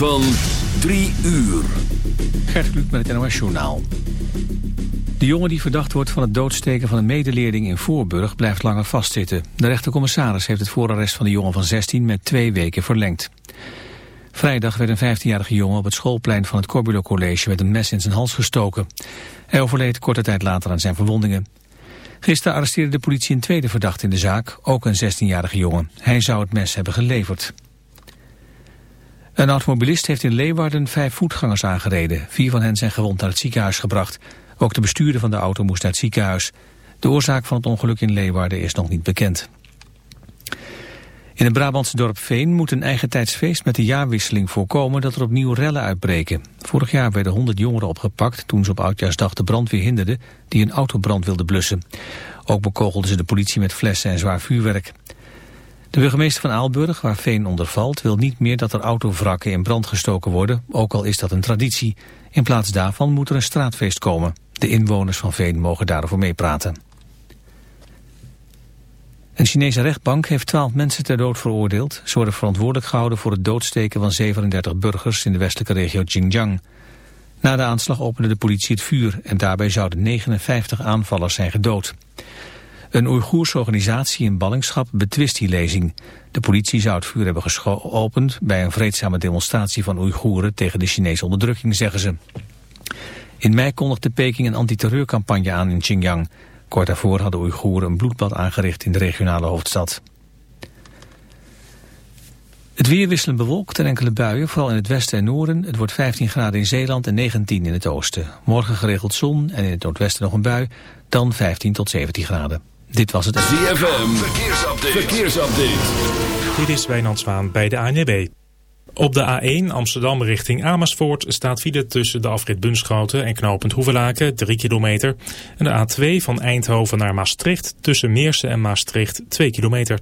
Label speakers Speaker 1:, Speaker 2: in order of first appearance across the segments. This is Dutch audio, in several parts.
Speaker 1: van 3 uur.
Speaker 2: Gert Kluk met het NOS Journaal. De jongen die verdacht wordt van het doodsteken van een medeleerling in Voorburg blijft langer vastzitten. De rechtercommissaris heeft het voorarrest van de jongen van 16 met twee weken verlengd. Vrijdag werd een 15-jarige jongen op het schoolplein van het Corbulo College met een mes in zijn hals gestoken. Hij overleed korte tijd later aan zijn verwondingen. Gisteren arresteerde de politie een tweede verdachte in de zaak, ook een 16-jarige jongen. Hij zou het mes hebben geleverd. Een automobilist heeft in Leeuwarden vijf voetgangers aangereden. Vier van hen zijn gewond naar het ziekenhuis gebracht. Ook de bestuurder van de auto moest naar het ziekenhuis. De oorzaak van het ongeluk in Leeuwarden is nog niet bekend. In het Brabantse dorp Veen moet een eigen tijdsfeest met de jaarwisseling voorkomen dat er opnieuw rellen uitbreken. Vorig jaar werden 100 jongeren opgepakt toen ze op Oudjaarsdag de brandweer hinderden die een autobrand wilden blussen. Ook bekogelden ze de politie met flessen en zwaar vuurwerk. De burgemeester van Aalburg, waar Veen onder valt, wil niet meer dat er autovrakken in brand gestoken worden, ook al is dat een traditie. In plaats daarvan moet er een straatfeest komen. De inwoners van Veen mogen daarover meepraten. Een Chinese rechtbank heeft twaalf mensen ter dood veroordeeld. Ze worden verantwoordelijk gehouden voor het doodsteken van 37 burgers in de westelijke regio Xinjiang. Na de aanslag opende de politie het vuur en daarbij zouden 59 aanvallers zijn gedood. Een Oeigoerse organisatie in ballingschap betwist die lezing. De politie zou het vuur hebben geopend bij een vreedzame demonstratie van Oeigoeren tegen de Chinese onderdrukking, zeggen ze. In mei kondigde Peking een antiterreurcampagne aan in Xinjiang. Kort daarvoor hadden Oeigoeren een bloedbad aangericht in de regionale hoofdstad. Het weer wisselen bewolkt en enkele buien, vooral in het westen en noorden. Het wordt 15 graden in Zeeland en 19 in het oosten. Morgen geregeld zon en in het noordwesten nog een bui, dan 15 tot 17 graden. Dit was het...
Speaker 1: ZFM, verkeersupdate. verkeersupdate.
Speaker 3: Dit is Wijnand Zwaan bij de ANB. Op de A1 Amsterdam richting Amersfoort staat file tussen de afrit Bunschoten en knooppunt Hoevelaken 3 kilometer. En de A2 van Eindhoven naar Maastricht tussen Meersen en Maastricht 2 kilometer.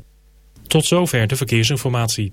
Speaker 3: Tot zover de verkeersinformatie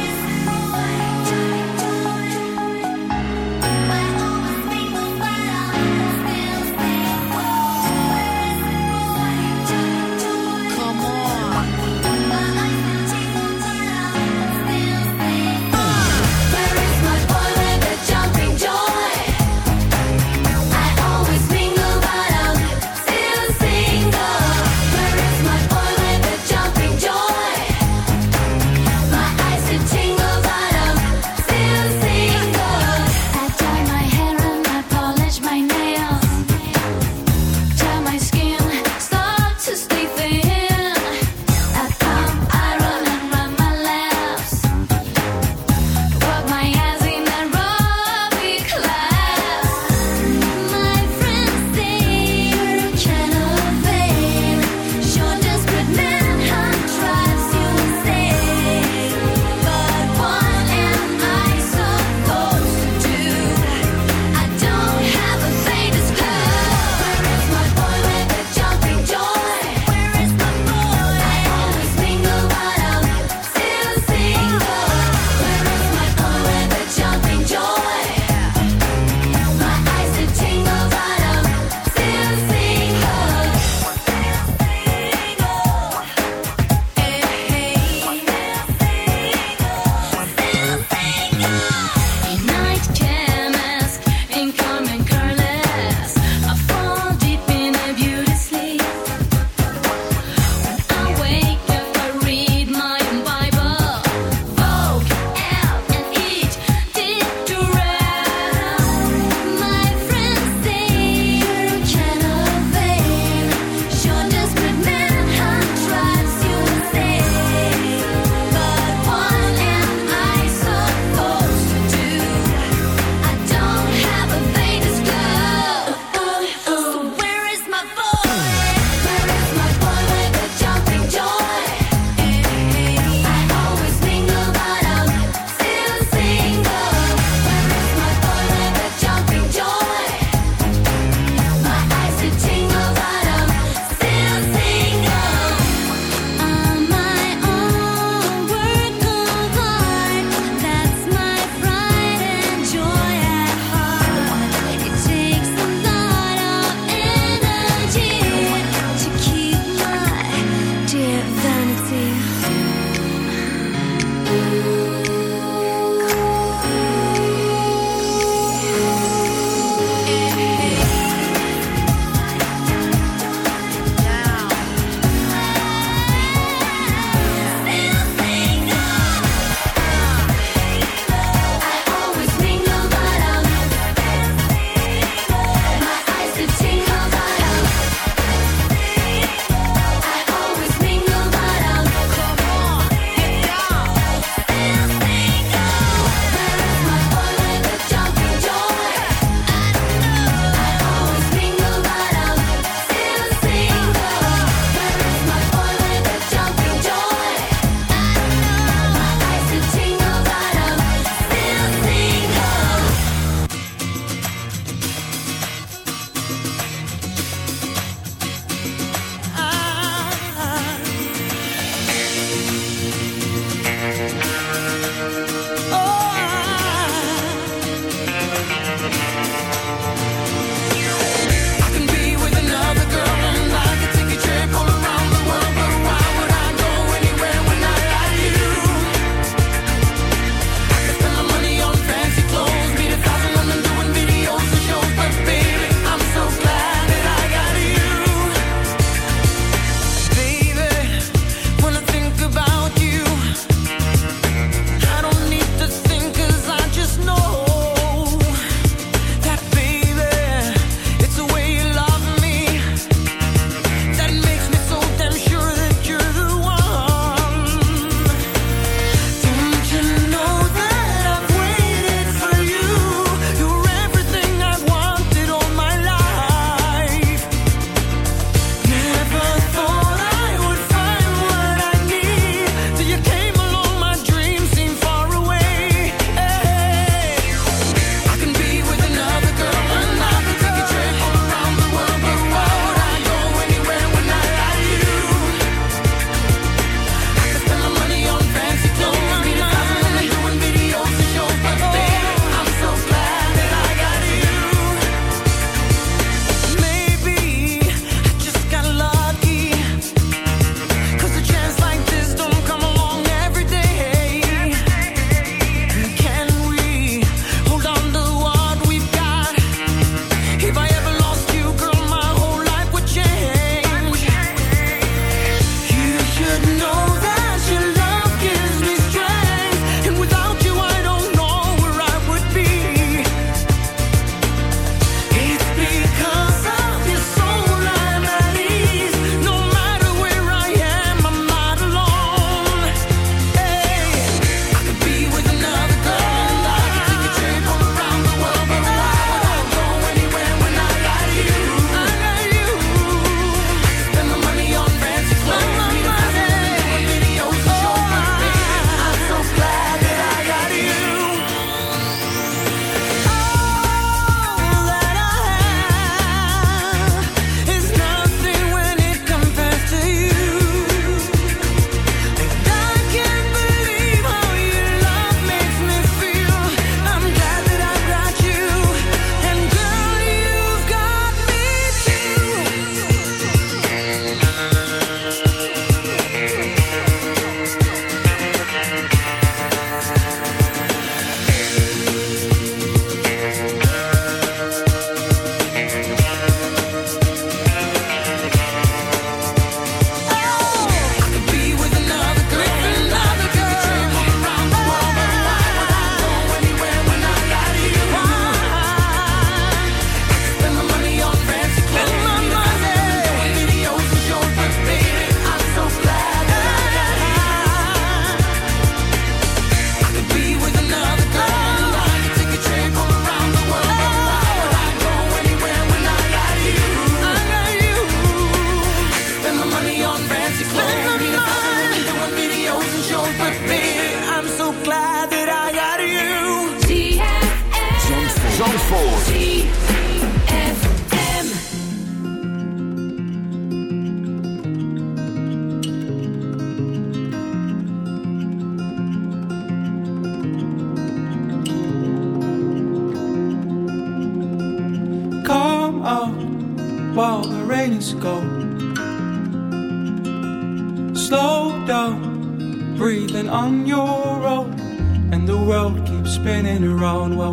Speaker 4: to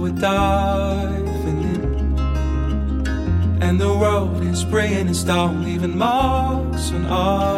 Speaker 5: we're diving in. And the road is spraying and stone, leaving marks on our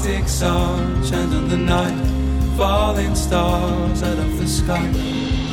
Speaker 5: Arctic sun, chanting the night, falling stars out of the sky.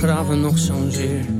Speaker 6: Graven nog zo'n zeer.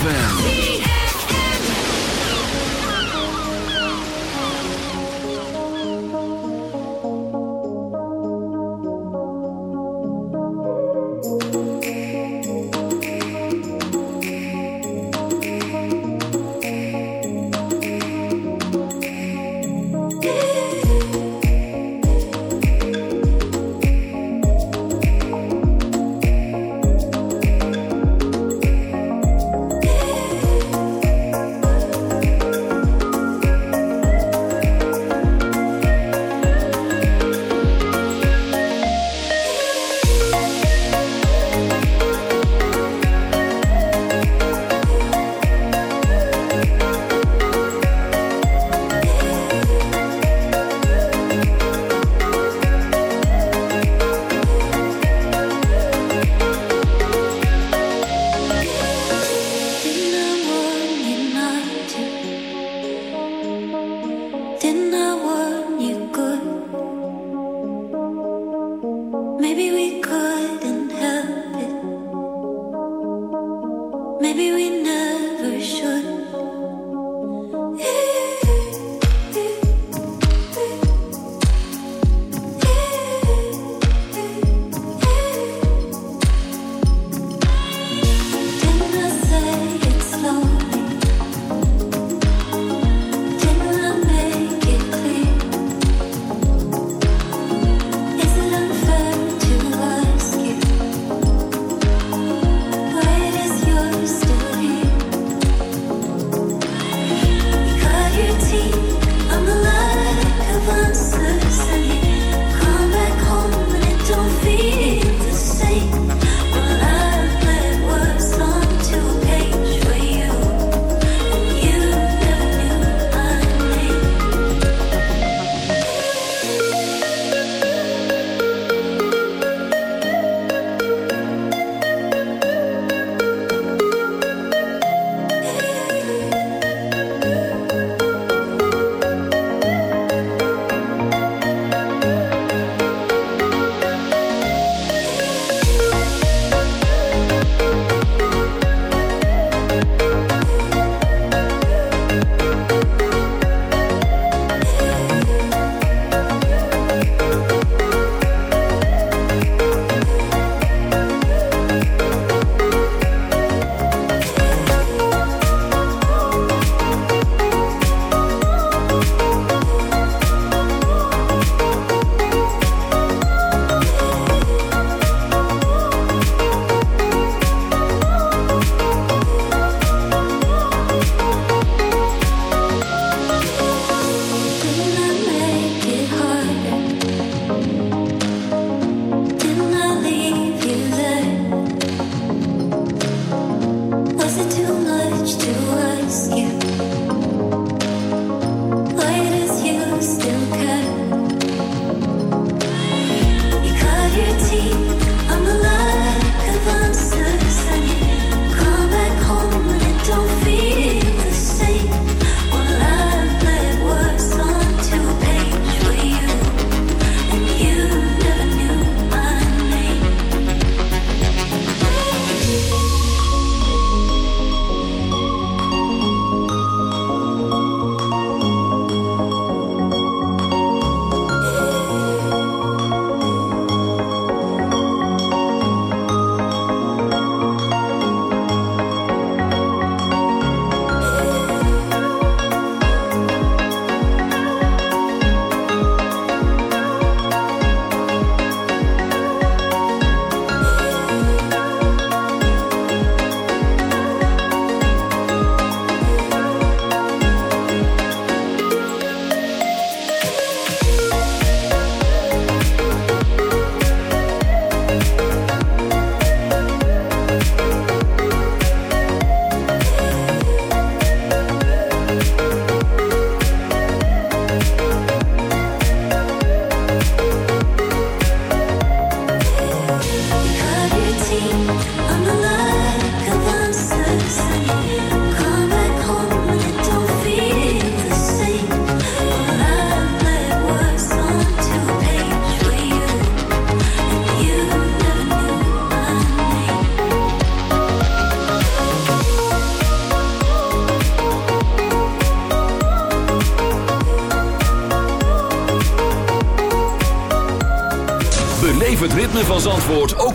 Speaker 1: ZFM.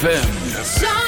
Speaker 7: ZFM.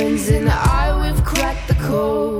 Speaker 7: Friends and I, we've cracked the code.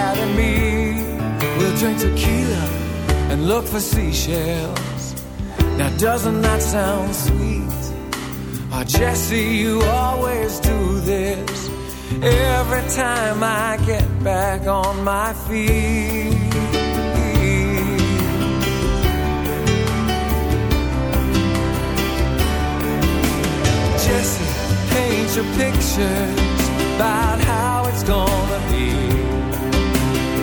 Speaker 4: cat, and me. We'll drink tequila and look for seashells. Now doesn't that sound sweet? Oh, Jesse, you always do this every time I get back on my feet. Jesse, paint your pictures about how it's gonna be.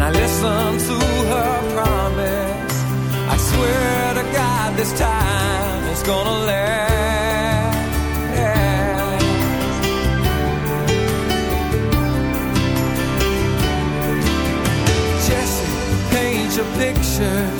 Speaker 4: And I listen to her promise. I swear to God, this time it's gonna last. Jesse, paint your pictures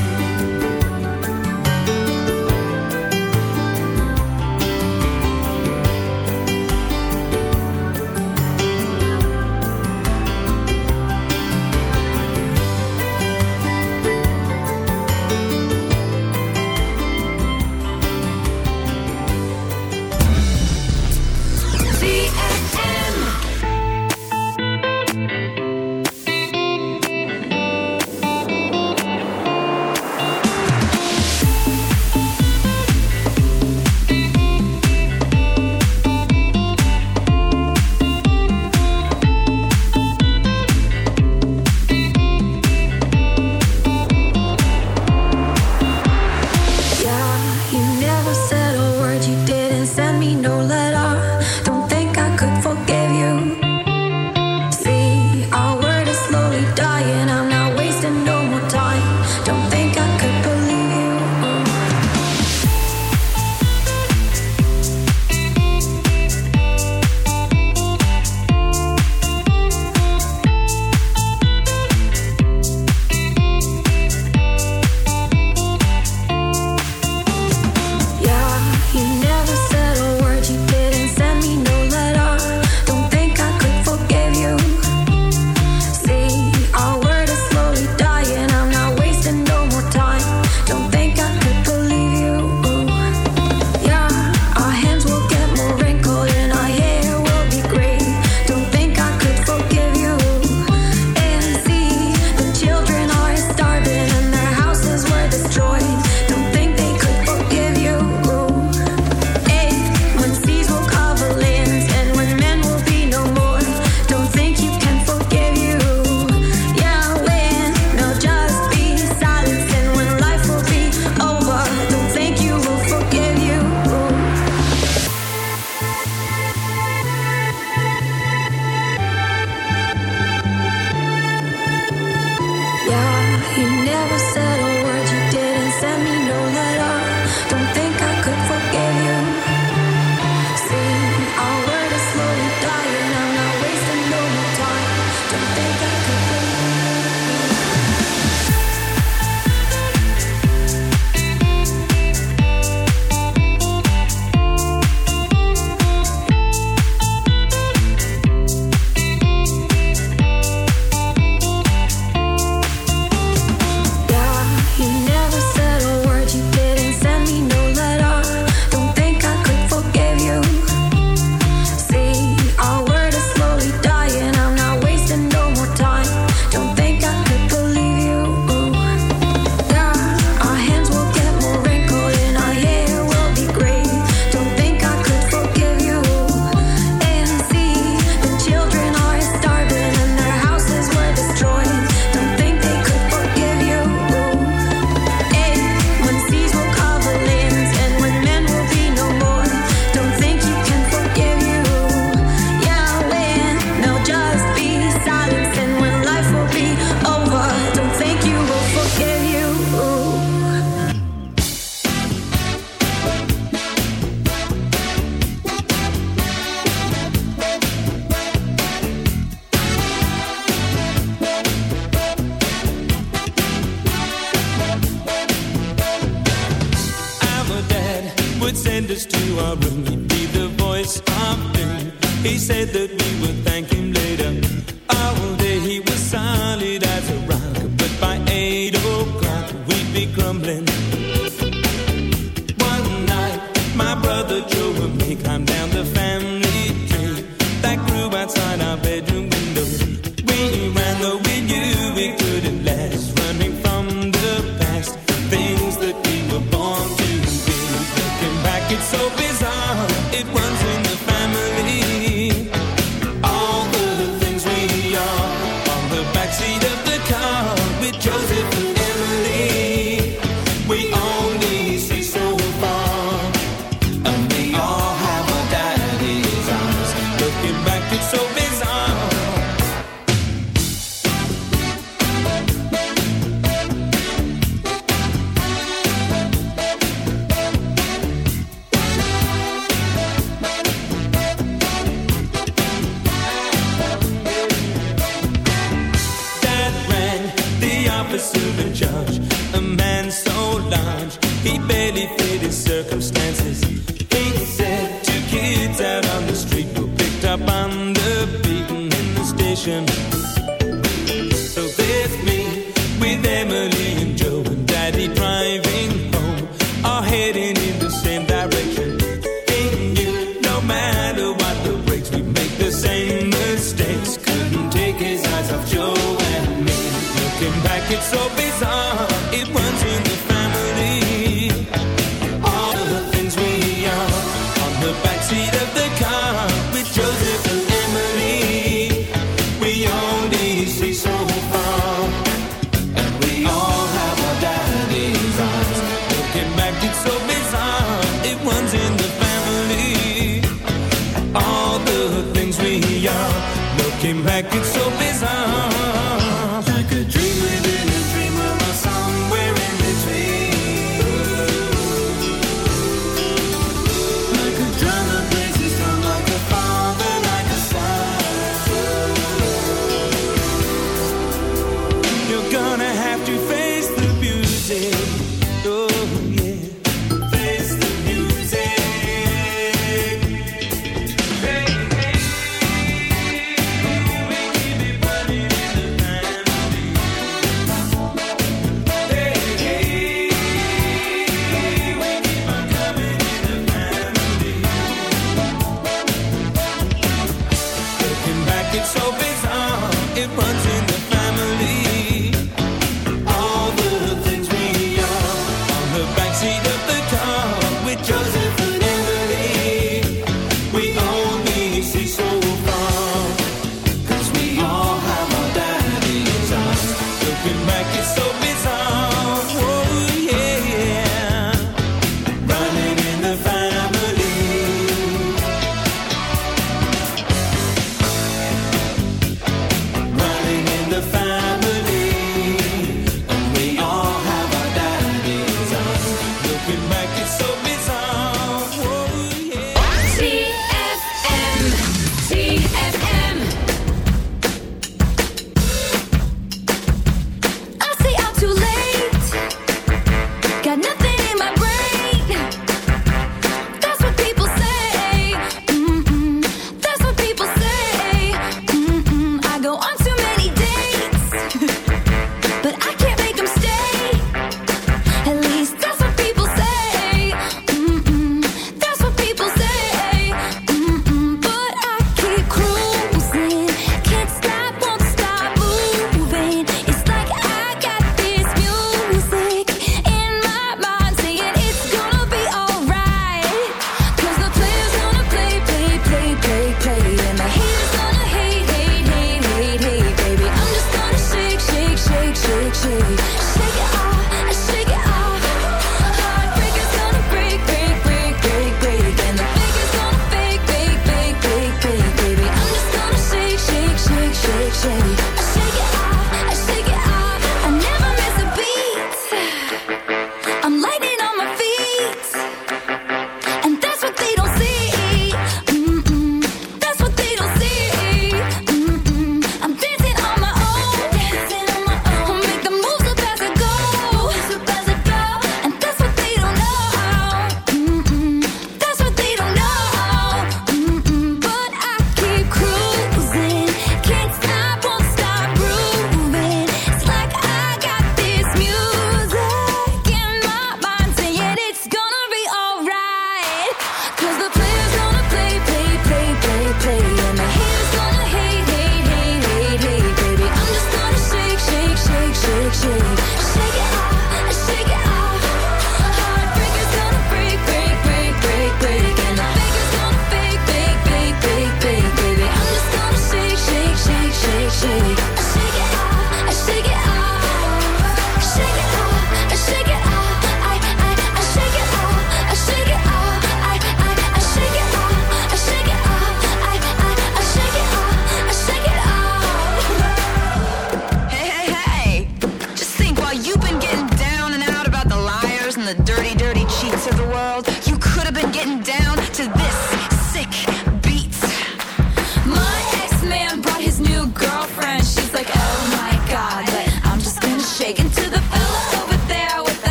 Speaker 6: would send us to our room. He'd be the voice of doom. He said that we were.